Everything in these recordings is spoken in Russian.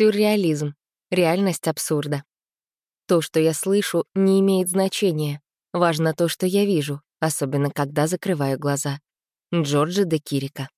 Сюрреализм. Реальность абсурда. То, что я слышу, не имеет значения. Важно то, что я вижу, особенно когда закрываю глаза. Джорджи де Кирика.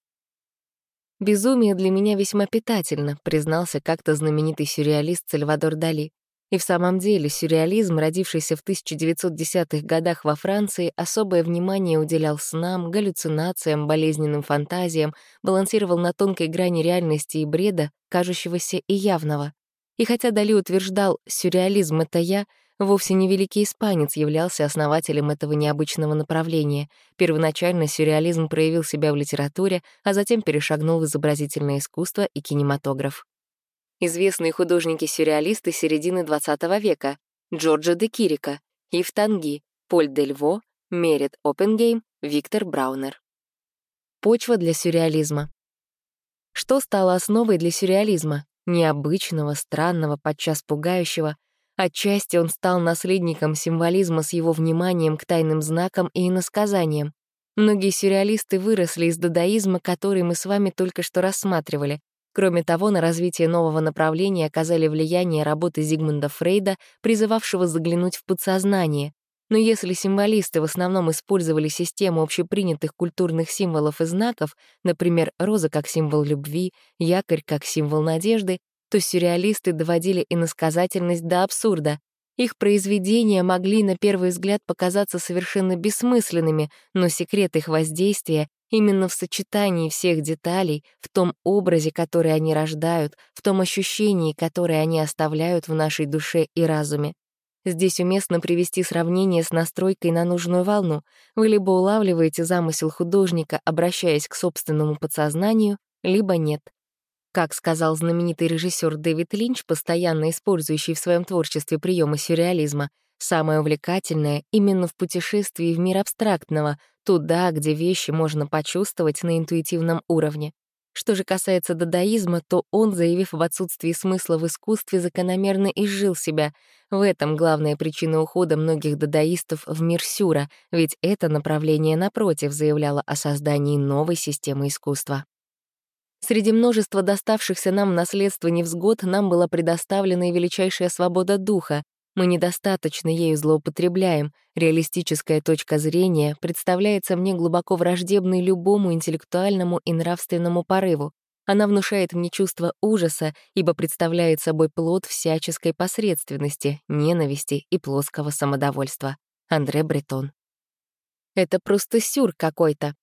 «Безумие для меня весьма питательно», признался как-то знаменитый сюрреалист Сальвадор Дали. И в самом деле сюрреализм, родившийся в 1910-х годах во Франции, особое внимание уделял снам, галлюцинациям, болезненным фантазиям, балансировал на тонкой грани реальности и бреда, кажущегося и явного. И хотя Дали утверждал «сюрреализм — это я», вовсе не великий испанец являлся основателем этого необычного направления. Первоначально сюрреализм проявил себя в литературе, а затем перешагнул в изобразительное искусство и кинематограф известные художники-сюрреалисты середины XX века Джорджо де Кирика, Ив Танги, Поль Дельво, Мерит Оппенгейм, Виктор Браунер. Почва для сюрреализма. Что стало основой для сюрреализма? Необычного, странного, подчас пугающего. Отчасти он стал наследником символизма с его вниманием к тайным знакам и иносказаниям. Многие сюрреалисты выросли из дадаизма, который мы с вами только что рассматривали. Кроме того, на развитие нового направления оказали влияние работы Зигмунда Фрейда, призывавшего заглянуть в подсознание. Но если символисты в основном использовали систему общепринятых культурных символов и знаков, например, роза как символ любви, якорь как символ надежды, то сюрреалисты доводили иносказательность до абсурда. Их произведения могли на первый взгляд показаться совершенно бессмысленными, но секрет их воздействия Именно в сочетании всех деталей, в том образе, который они рождают, в том ощущении, которое они оставляют в нашей душе и разуме. Здесь уместно привести сравнение с настройкой на нужную волну. Вы либо улавливаете замысел художника, обращаясь к собственному подсознанию, либо нет. Как сказал знаменитый режиссер Дэвид Линч, постоянно использующий в своем творчестве приемы сюрреализма, самое увлекательное именно в путешествии в мир абстрактного, туда, где вещи можно почувствовать на интуитивном уровне. Что же касается дадаизма, то он, заявив в отсутствии смысла в искусстве, закономерно изжил себя. В этом главная причина ухода многих дадаистов в мир сюра, ведь это направление, напротив, заявляло о создании новой системы искусства. Среди множества доставшихся нам наследства невзгод нам была предоставлена и величайшая свобода духа, мы недостаточно ею злоупотребляем. Реалистическая точка зрения представляется мне глубоко враждебной любому интеллектуальному и нравственному порыву. Она внушает мне чувство ужаса, ибо представляет собой плод всяческой посредственности, ненависти и плоского самодовольства. Андре Бретон. Это просто сюр какой-то.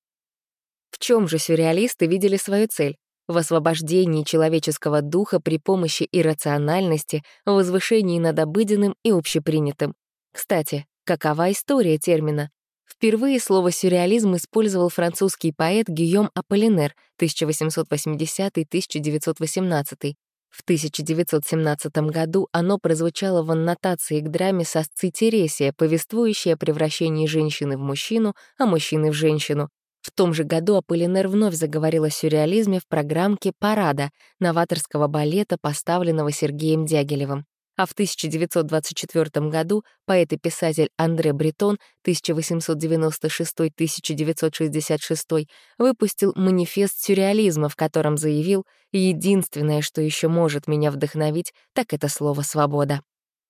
В чем же сюрреалисты видели свою цель? В освобождении человеческого духа при помощи иррациональности, в возвышении над обыденным и общепринятым. Кстати, какова история термина? Впервые слово «сюрреализм» использовал французский поэт Гийом Аполлинер 1880-1918. В 1917 году оно прозвучало в аннотации к драме «Сосцы Тересия», повествующей о превращении женщины в мужчину, а мужчины в женщину. В том же году Аполлинер вновь заговорил о сюрреализме в программке «Парада» новаторского балета, поставленного Сергеем Дягилевым. А в 1924 году поэт и писатель Андре Бретон 1896-1966 выпустил манифест сюрреализма, в котором заявил «Единственное, что еще может меня вдохновить, так это слово «свобода».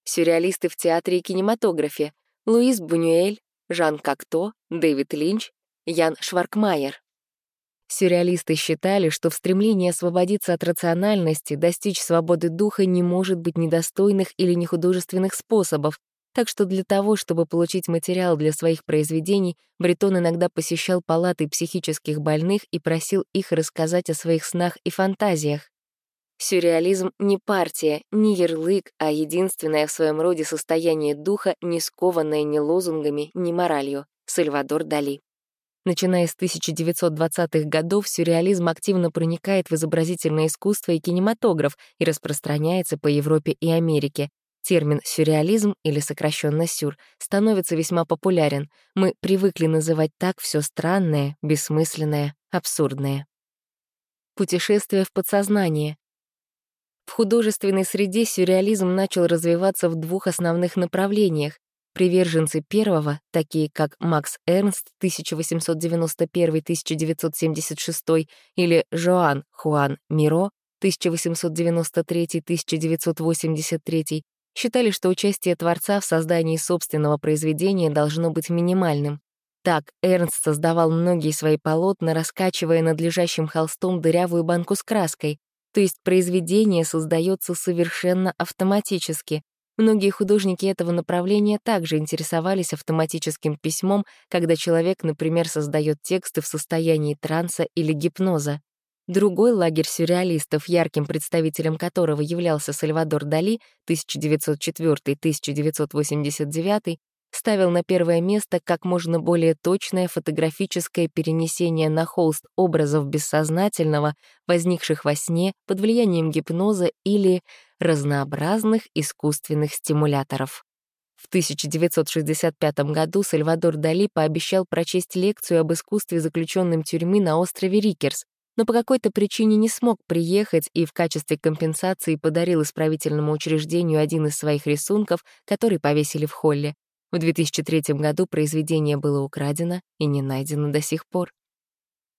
Сюрреалисты в театре и кинематографе — Луис Бунюэль, Жан Кокто, Дэвид Линч, Ян Шваркмайер. Сюрреалисты считали, что в стремлении освободиться от рациональности достичь свободы духа не может быть недостойных или нехудожественных способов, так что для того, чтобы получить материал для своих произведений, Бретон иногда посещал палаты психических больных и просил их рассказать о своих снах и фантазиях. Сюрреализм — не партия, не ярлык, а единственное в своем роде состояние духа, не скованное ни лозунгами, ни моралью. Сальвадор Дали. Начиная с 1920-х годов, сюрреализм активно проникает в изобразительное искусство и кинематограф и распространяется по Европе и Америке. Термин «сюрреализм» или сокращенно «сюр» становится весьма популярен. Мы привыкли называть так все странное, бессмысленное, абсурдное. Путешествие в подсознание. В художественной среде сюрреализм начал развиваться в двух основных направлениях Приверженцы первого, такие как Макс Эрнст 1891-1976 или Жоан Хуан Миро 1893-1983 считали, что участие Творца в создании собственного произведения должно быть минимальным. Так, Эрнст создавал многие свои полотна, раскачивая над лежащим холстом дырявую банку с краской, то есть произведение создается совершенно автоматически. Многие художники этого направления также интересовались автоматическим письмом, когда человек, например, создает тексты в состоянии транса или гипноза. Другой лагерь сюрреалистов, ярким представителем которого являлся Сальвадор Дали 1904-1989, ставил на первое место как можно более точное фотографическое перенесение на холст образов бессознательного, возникших во сне под влиянием гипноза или разнообразных искусственных стимуляторов. В 1965 году Сальвадор Дали пообещал прочесть лекцию об искусстве заключенным тюрьмы на острове Рикерс, но по какой-то причине не смог приехать и в качестве компенсации подарил исправительному учреждению один из своих рисунков, который повесили в холле. В 2003 году произведение было украдено и не найдено до сих пор.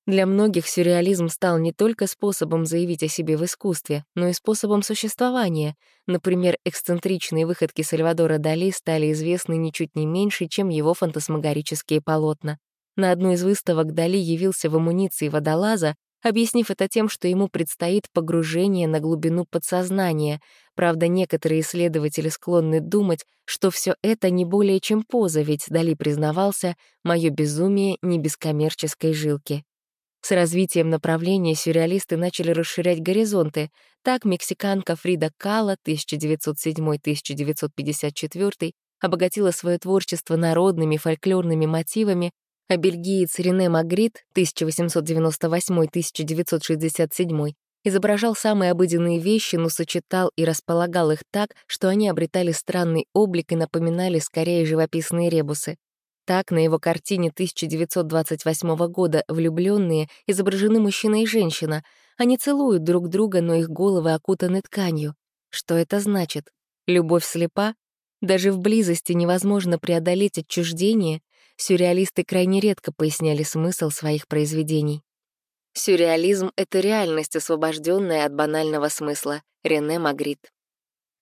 Для многих сюрреализм стал не только способом заявить о себе в искусстве, но и способом существования. Например, эксцентричные выходки Сальвадора Дали стали известны ничуть не меньше, чем его фантасмагорические полотна. На одну из выставок Дали явился в амуниции водолаза, объяснив это тем, что ему предстоит погружение на глубину подсознания. Правда, некоторые исследователи склонны думать, что все это не более чем поза, ведь Дали признавался, мое безумие не без коммерческой жилки. С развитием направления сюрреалисты начали расширять горизонты. Так мексиканка Фрида Кала 1907-1954 обогатила свое творчество народными фольклорными мотивами, а бельгиец Рене Магрит 1898-1967 изображал самые обыденные вещи, но сочетал и располагал их так, что они обретали странный облик и напоминали скорее живописные ребусы. Так, на его картине 1928 года «Влюбленные» изображены мужчина и женщина. Они целуют друг друга, но их головы окутаны тканью. Что это значит? Любовь слепа? Даже в близости невозможно преодолеть отчуждение, сюрреалисты крайне редко поясняли смысл своих произведений. Сюрреализм — это реальность, освобожденная от банального смысла. Рене Магрит.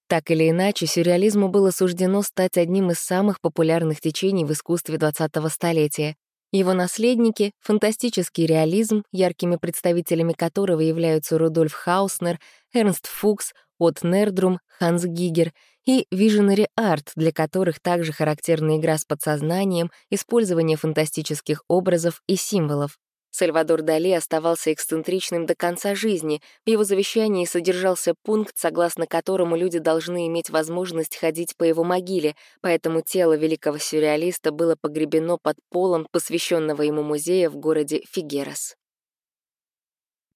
Так или иначе, сюрреализму было суждено стать одним из самых популярных течений в искусстве 20-го столетия. Его наследники — фантастический реализм, яркими представителями которого являются Рудольф Хауснер, Эрнст Фукс, От Нердрум, Ханс Гигер — и visionary art, для которых также характерна игра с подсознанием, использование фантастических образов и символов. Сальвадор Дали оставался эксцентричным до конца жизни. В его завещании содержался пункт, согласно которому люди должны иметь возможность ходить по его могиле, поэтому тело великого сюрреалиста было погребено под полом посвященного ему музея в городе Фигерас.